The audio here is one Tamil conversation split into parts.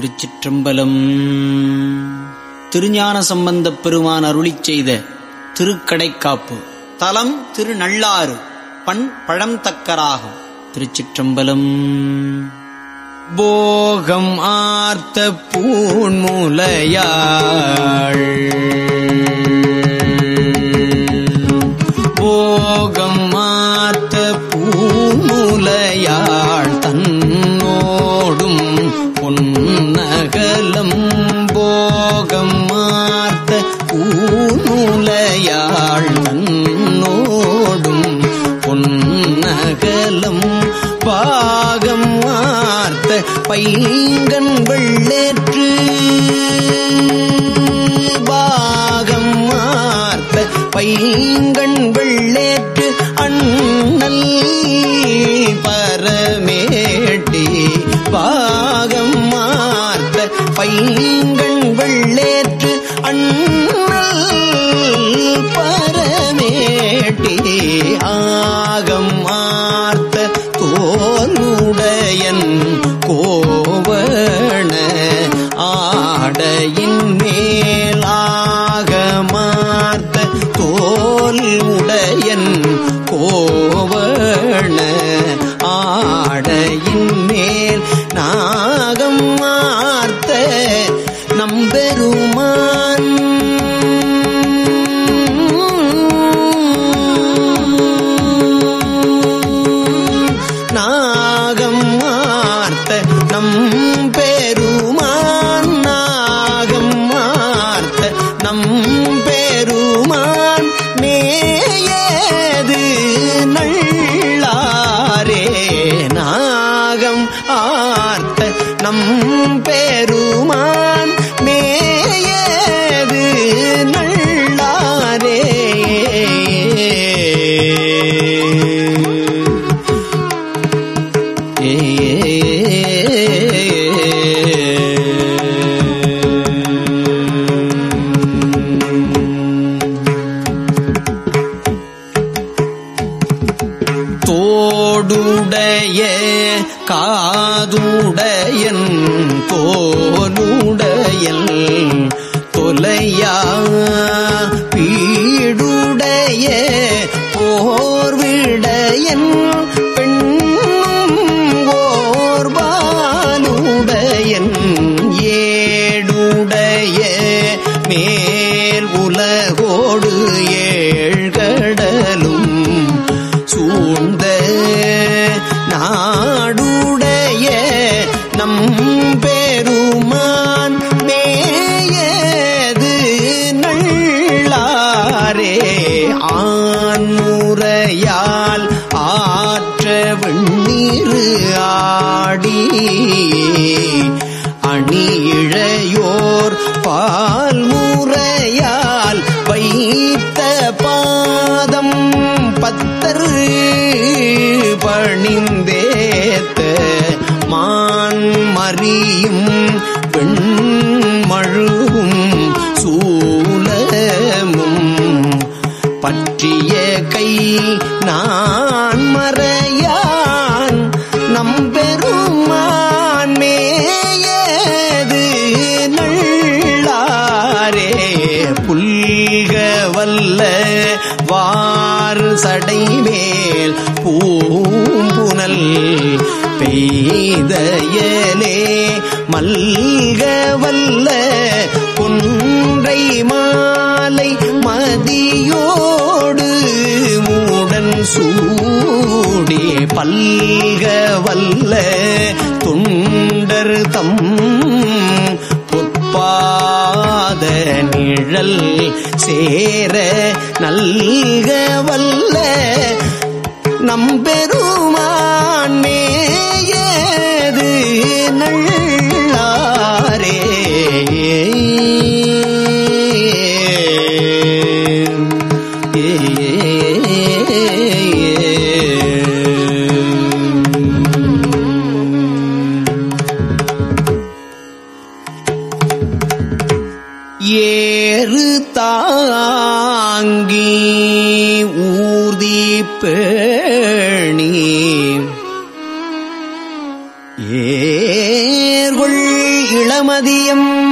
திருச்சிற்றம்பலம். திருஞான சம்பந்தப் பெருமான் அருளிச் செய்த திருக்கடைக்காப்பு. தலம் திருநள்ளாறு பண் பழம் தக்கராகும். திருச்சிற்றம்பலம். போகம் ஆர்த்த பூண்முலையாள் பொன்னகலம் பாகம் மார்த்த பைங்கன் வெள்ளேற்று. பாகம் மார்த்த பைங்கண் வெள்ளேற்று அண்ணல் பரமேட்டி. பாகம் மார்த்த பைங்கண் வெள்ளேற்று நம் பெருமான் மேயது நல்லாரே. தோடுடைய காதுடையன் தோலுடையல் தொலையா பீடுடைய போர்விடையன் பெருமான் மேயது நள்ளாரே ஆண்முறையால் ஆற்ற வெண்ணீரு ஆடி. அணி பால் முறையால் வைத்த பாதம் பத்தரு பணிந்தேத்த மறியும் பெண்மழுவும் சூலமும். பற்றிய கை நான் மறையான் நம்பெருமான் மேயது நள்ளாரே. புல்க வல்ல வார் சடைமேல் பூம்புனல் பெய்தயலே மல்க வல்ல கொன்றை மாலை மதியோடு மூடன் சூடி பல்க வல்ல தொண்டர் தம் பொற்பாத நிழல் சேர நல்க வல்ல நம்பெருமான். மேயது இளமதியம்.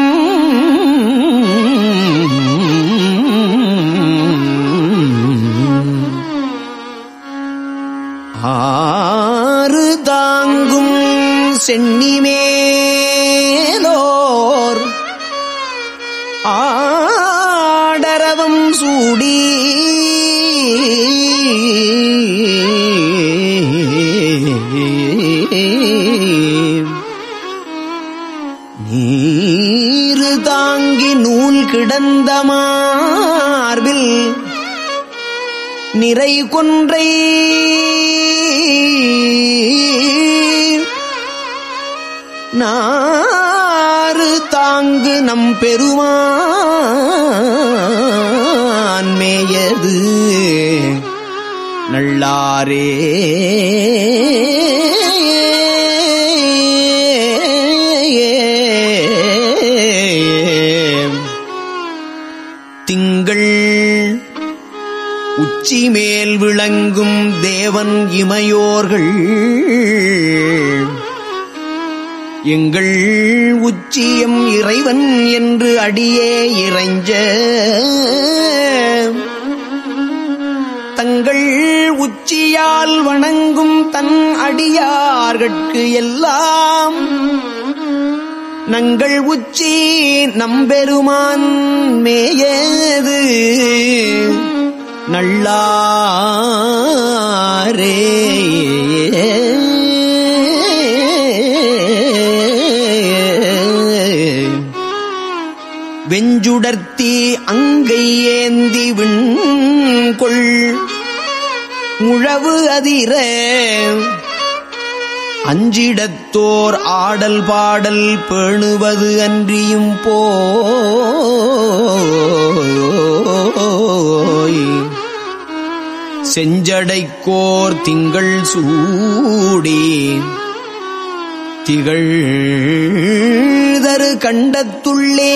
ஆறு தாங்கும் சென்னிமேலோர். ஆடரவம் சூடி. கிடந்த மார்பில் நிறை கொன்றை நாறு தாங்கு நம் பெருமான் மேயது நல்லாரே. உச்சி மேல் விளங்கும் தேவன் இமையோர்கள். எங்கள் உச்சியம் இறைவன் என்று அடியே இறைஞ்ச தங்கள் உச்சியால் வணங்கும் தன் அடியார்கட்கு எல்லாம். நங்கள் உச்சி நம்பெருமான் மேயது. நல்லாரே. வெஞ்சுடர்த்தி அங்கை ஏந்தி விண்கொள். உழவு அதிர. அஞ்சிடத்தோர் ஆடல் பாடல் பேணுவது அன்றியும் போ செஞ்சடைக்கோர் திங்கள் சூடி திகழ்தரு கண்டத்துள்ளே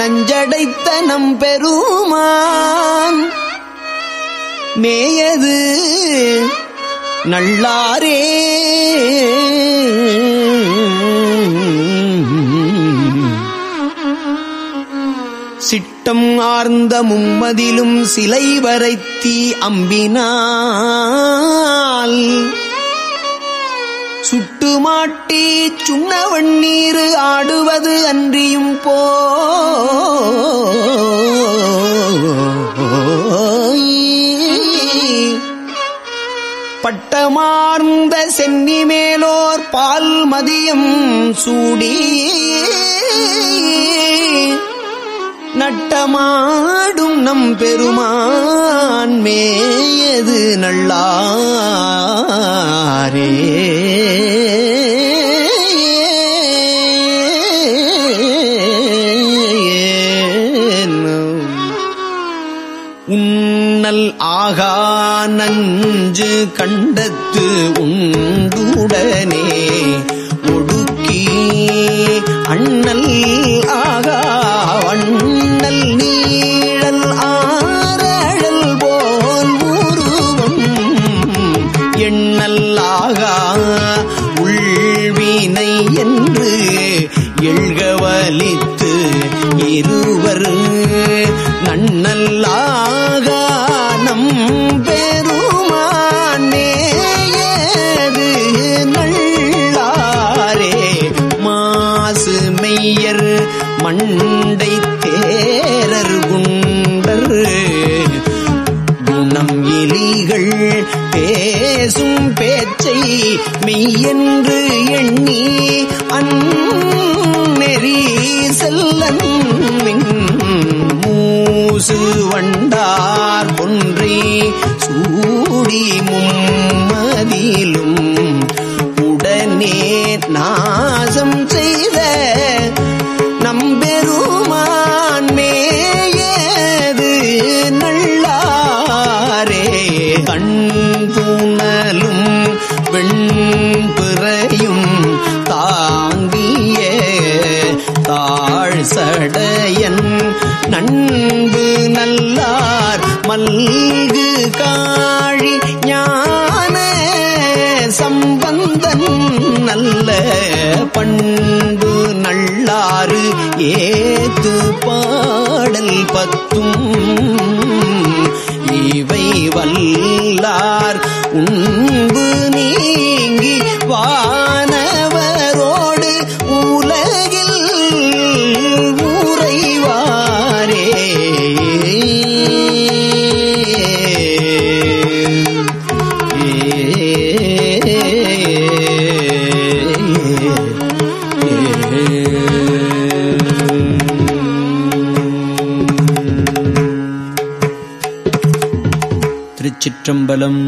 நஞ்சடைத்த நம் பெருமான். மேயது நல்லாரே சிட்டம் ஆர்ந்த மும்மதிலும் சிலை வரைத்தி அம்பினால் சுட்டு மாட்டி சுண்ண வண்ணீர் ஆடுவது அன்றியும் போ. பட்டமார்ந்த சென்னி மேலோர் பால் மதியம் சூடி நடமாடும் நம் பெருமான் மேயது நல்லாரே. உன்னல் ஆகா நஞ்சு கண்டத்து உண்டுடனே ஒடுக்கி அண்ணல் ஆகா உள்வினை என்று எழுகவலித்து இருவர் நன்னல்லாக நம் பெருமானேயது நல்லாரே? மாசு மெய்யர் மண்டை தேரர் மனம் எலிகள் பேசும் பேச்சை மெய்யென்று எண்ணி அந்நெறி செல்லன் மூசு வண்டார் ஒன்றை சூடி மும்மதிலும் உடனே நான் அன்பு நல்லார் மல்கு காழி ஞான சம்பந்தன் நல்ல பண்பு நல்லாறு ஏத்து பாடல் பத்தும் இவை வல்லார் உன்பு நீங்கி வா திருச்சிற்றம்பலம்